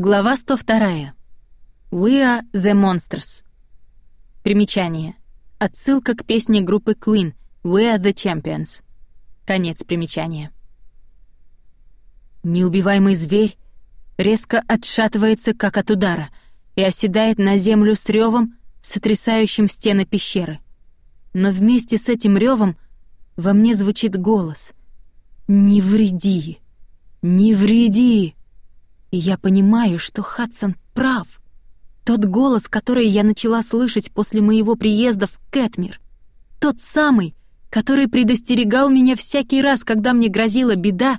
Глава 102. We are the monsters. Примечание. Отсылка к песне группы Queen We are the champions. Конец примечания. Неубиваемый зверь резко отшатывается, как от удара, и оседает на землю с ревом, сотрясающим стены пещеры. Но вместе с этим ревом во мне звучит голос. «Не вреди! Не вреди!» И я понимаю, что Хадсон прав. Тот голос, который я начала слышать после моего приезда в Кэтмир. Тот самый, который предостерегал меня всякий раз, когда мне грозила беда,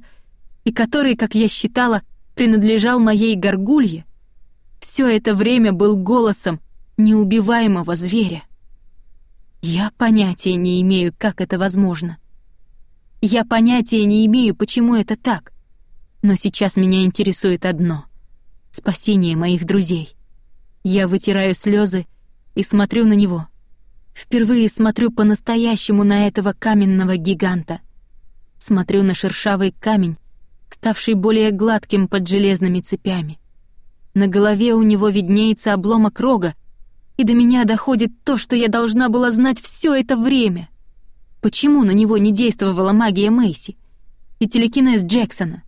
и который, как я считала, принадлежал моей горгулье, все это время был голосом неубиваемого зверя. Я понятия не имею, как это возможно. Я понятия не имею, почему это так. Но сейчас меня интересует одно — спасение моих друзей. Я вытираю слезы и смотрю на него. Впервые смотрю по-настоящему на этого каменного гиганта. Смотрю на шершавый камень, ставший более гладким под железными цепями. На голове у него виднеется обломок рога, и до меня доходит то, что я должна была знать все это время. Почему на него не действовала магия Мэйси и телекинез Джексона?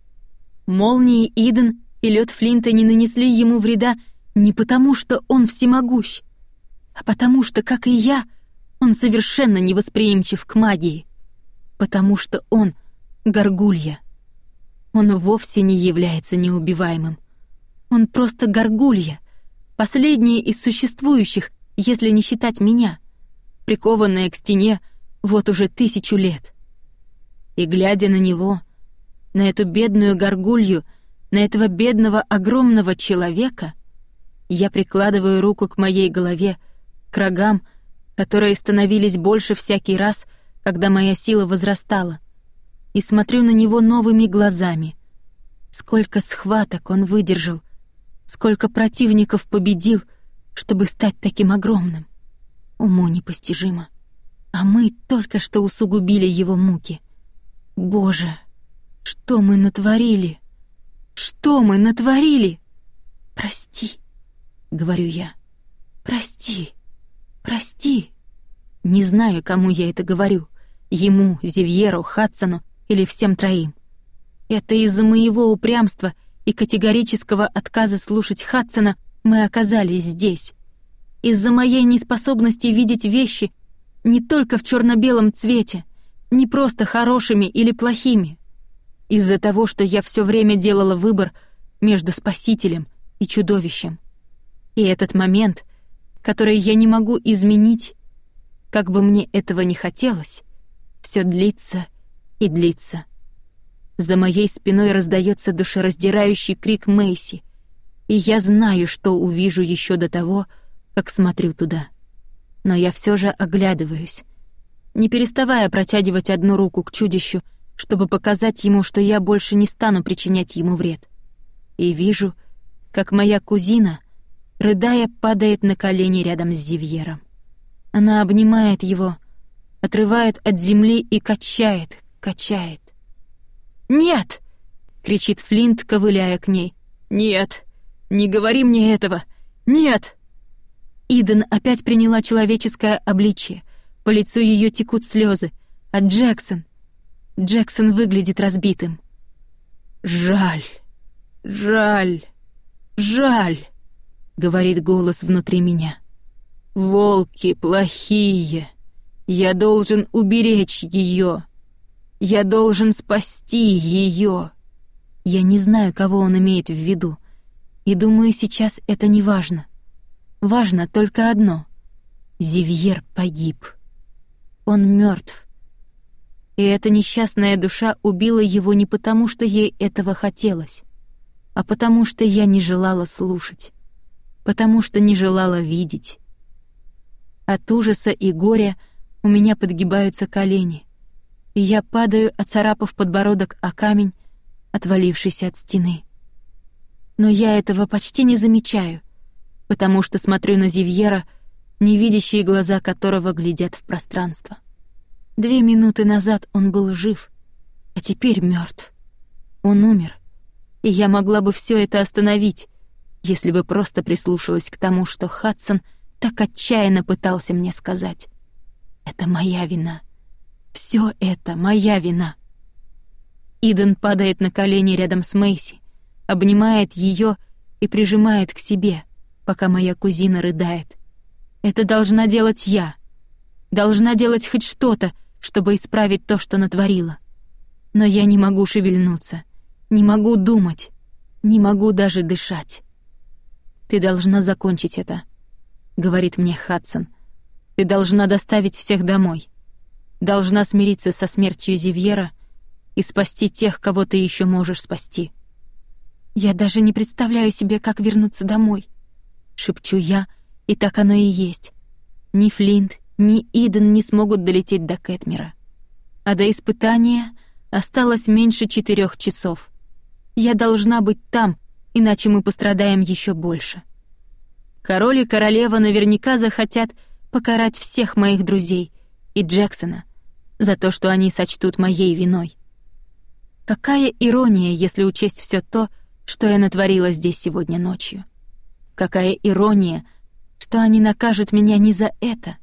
Молнии Иден и лед Флинта не нанесли ему вреда не потому, что он всемогущ, а потому что, как и я, он совершенно невосприимчив к магии, потому что он — горгулья. Он вовсе не является неубиваемым. Он просто горгулья, последняя из существующих, если не считать меня, прикованная к стене вот уже тысячу лет. И глядя на него — на эту бедную горгулью, на этого бедного огромного человека, я прикладываю руку к моей голове, к рогам, которые становились больше всякий раз, когда моя сила возрастала, и смотрю на него новыми глазами. Сколько схваток он выдержал, сколько противников победил, чтобы стать таким огромным. Уму непостижимо. А мы только что усугубили его муки. Боже, что мы натворили? Что мы натворили? Прости, говорю я. Прости, прости. Не знаю, кому я это говорю. Ему, Зивьеру, Хадсону или всем троим. Это из-за моего упрямства и категорического отказа слушать Хадсона мы оказались здесь. Из-за моей неспособности видеть вещи не только в черно белом цвете, не просто хорошими или плохими из-за того, что я все время делала выбор между спасителем и чудовищем. И этот момент, который я не могу изменить, как бы мне этого не хотелось, все длится и длится. За моей спиной раздается душераздирающий крик Мэйси, и я знаю, что увижу еще до того, как смотрю туда. Но я все же оглядываюсь, не переставая протягивать одну руку к чудищу, чтобы показать ему, что я больше не стану причинять ему вред. И вижу, как моя кузина, рыдая, падает на колени рядом с Зивьером. Она обнимает его, отрывает от земли и качает, качает. «Нет!» — кричит Флинт, ковыляя к ней. «Нет! Не говори мне этого! Нет!» Иден опять приняла человеческое обличие. По лицу ее текут слезы. А Джексон... Джексон выглядит разбитым. «Жаль, жаль, жаль», — говорит голос внутри меня. «Волки плохие. Я должен уберечь ее. Я должен спасти ее». Я не знаю, кого он имеет в виду, и думаю, сейчас это не важно. Важно только одно — Зивьер погиб. Он мертв. И эта несчастная душа убила его не потому, что ей этого хотелось, а потому что я не желала слушать, потому что не желала видеть. От ужаса и горя у меня подгибаются колени, и я падаю, оцарапав подбородок о камень, отвалившийся от стены. Но я этого почти не замечаю, потому что смотрю на Зивьера, невидящие глаза которого глядят в пространство. Две минуты назад он был жив, а теперь мертв. Он умер, и я могла бы все это остановить, если бы просто прислушалась к тому, что Хадсон так отчаянно пытался мне сказать. Это моя вина. Все это моя вина. Иден падает на колени рядом с Мэйси, обнимает ее и прижимает к себе, пока моя кузина рыдает. Это должна делать я. Должна делать хоть что-то, чтобы исправить то, что натворила. Но я не могу шевельнуться, не могу думать, не могу даже дышать. «Ты должна закончить это», — говорит мне Хадсон. «Ты должна доставить всех домой. Должна смириться со смертью Зивьера и спасти тех, кого ты еще можешь спасти». «Я даже не представляю себе, как вернуться домой», — шепчу я, — и так оно и есть. Ни Флинт, ни Иден не смогут долететь до Кэтмера. А до испытания осталось меньше четырех часов. Я должна быть там, иначе мы пострадаем еще больше. Король и королева наверняка захотят покарать всех моих друзей и Джексона за то, что они сочтут моей виной. Какая ирония, если учесть все то, что я натворила здесь сегодня ночью. Какая ирония, что они накажут меня не за это,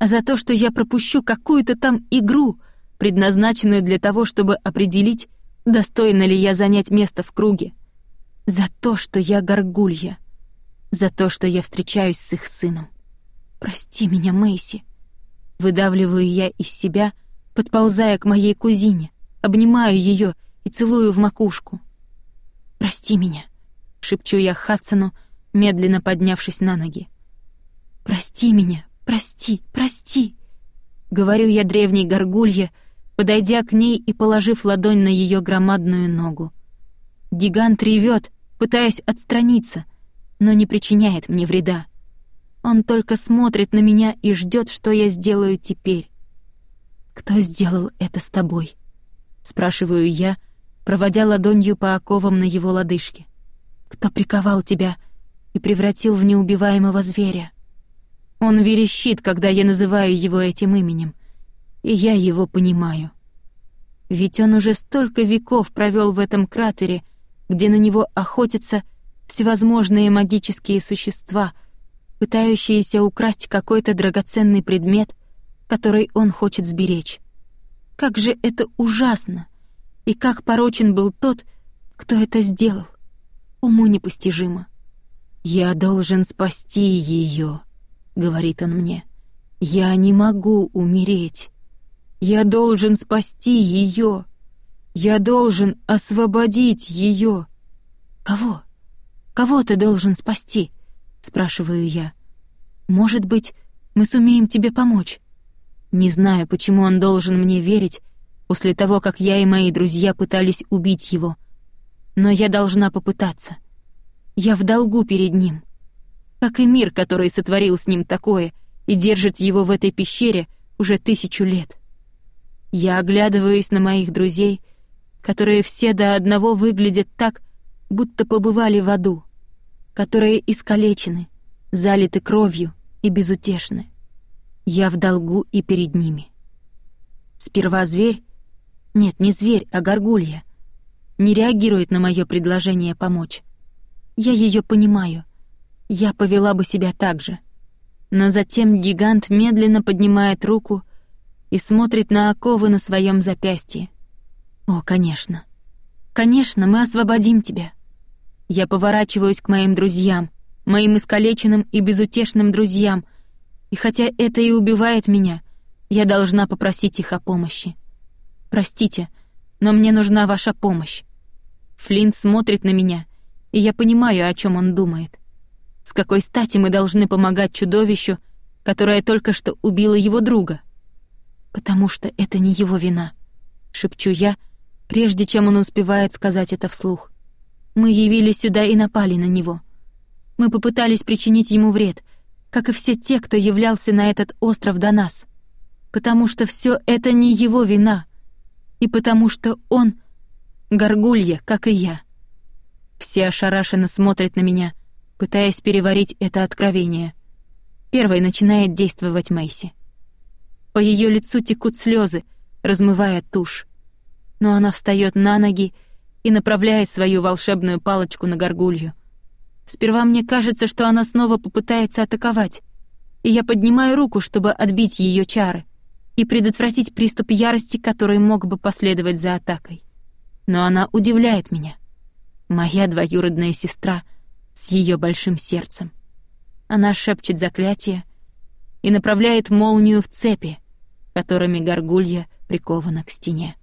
за то, что я пропущу какую-то там игру, предназначенную для того, чтобы определить, достойна ли я занять место в круге. За то, что я горгулья. За то, что я встречаюсь с их сыном. Прости меня, Мэйси. Выдавливаю я из себя, подползая к моей кузине, обнимаю ее и целую в макушку. «Прости меня», — шепчу я Хадсону, медленно поднявшись на ноги. «Прости меня, прости, прости!» Говорю я древней горгулье, подойдя к ней и положив ладонь на ее громадную ногу. Гигант ревет, пытаясь отстраниться, но не причиняет мне вреда. Он только смотрит на меня и ждет, что я сделаю теперь. «Кто сделал это с тобой?» — спрашиваю я, проводя ладонью по оковам на его лодыжке. «Кто приковал тебя и превратил в неубиваемого зверя?» Он верещит, когда я называю его этим именем, и я его понимаю. Ведь он уже столько веков провел в этом кратере, где на него охотятся всевозможные магические существа, пытающиеся украсть какой-то драгоценный предмет, который он хочет сберечь. Как же это ужасно! И как порочен был тот, кто это сделал. Уму непостижимо. Я должен спасти ее. — говорит он мне. «Я не могу умереть. Я должен спасти ее. Я должен освободить ее». «Кого? Кого ты должен спасти?» — спрашиваю я. «Может быть, мы сумеем тебе помочь?» Не знаю, почему он должен мне верить после того, как я и мои друзья пытались убить его. Но я должна попытаться. Я в долгу перед ним как и мир, который сотворил с ним такое и держит его в этой пещере уже тысячу лет. Я оглядываюсь на моих друзей, которые все до одного выглядят так, будто побывали в аду, которые искалечены, залиты кровью и безутешны. Я в долгу и перед ними. Сперва зверь, нет, не зверь, а горгулья, не реагирует на мое предложение помочь. Я ее понимаю — я повела бы себя так же. Но затем гигант медленно поднимает руку и смотрит на оковы на своем запястье. О, конечно. Конечно, мы освободим тебя. Я поворачиваюсь к моим друзьям, моим искалеченным и безутешным друзьям, и хотя это и убивает меня, я должна попросить их о помощи. Простите, но мне нужна ваша помощь. Флинт смотрит на меня, и я понимаю, о чем он думает. С какой стати мы должны помогать чудовищу, которое только что убило его друга? Потому что это не его вина, шепчу я, прежде чем он успевает сказать это вслух. Мы явились сюда и напали на него. Мы попытались причинить ему вред, как и все те, кто являлся на этот остров до нас. Потому что все это не его вина. И потому что он — горгулья, как и я. Все ошарашенно смотрят на меня — пытаясь переварить это откровение. Первой начинает действовать Мэйси. По ее лицу текут слезы, размывая тушь. Но она встает на ноги и направляет свою волшебную палочку на горгулью. Сперва мне кажется, что она снова попытается атаковать, и я поднимаю руку, чтобы отбить ее чары и предотвратить приступ ярости, который мог бы последовать за атакой. Но она удивляет меня. Моя двоюродная сестра с ее большим сердцем. Она шепчет заклятие и направляет молнию в цепи, которыми горгулья прикована к стене.